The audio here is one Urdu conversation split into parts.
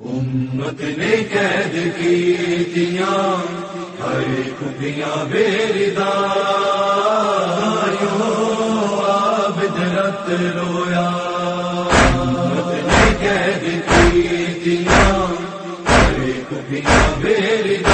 امت نے قید کی دیا ہر خدیاں بے ردا آب جنت رویا۔ امت نے قید کی دیاں ہر خدیاں بے ردا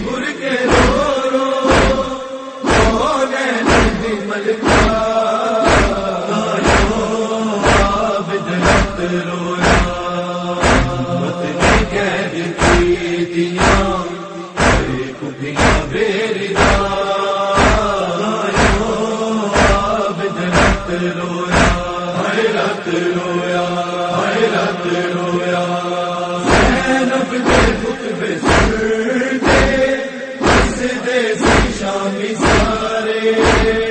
حیرت رویا حیرت رویا زینب کے خطب سارے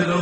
رو